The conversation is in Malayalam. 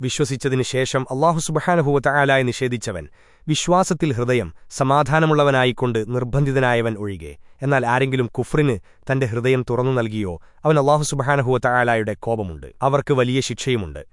വിശ്വസിച്ചതിനു ശേഷം അള്ളാഹു നിഷേധിച്ചവൻ വിശ്വാസത്തിൽ ഹൃദയം സമാധാനമുള്ളവനായിക്കൊണ്ട് നിർബന്ധിതനായവൻ ഒഴികെ. എന്നാൽ ആരെങ്കിലും കുഫ്രിന് തന്റെ ഹൃദയം തുറന്നു നൽകിയോ അവൻ അള്ളാഹു കോപമുണ്ട്. അവർക്ക് വലിയ ശിക്ഷയുമുണ്ട്.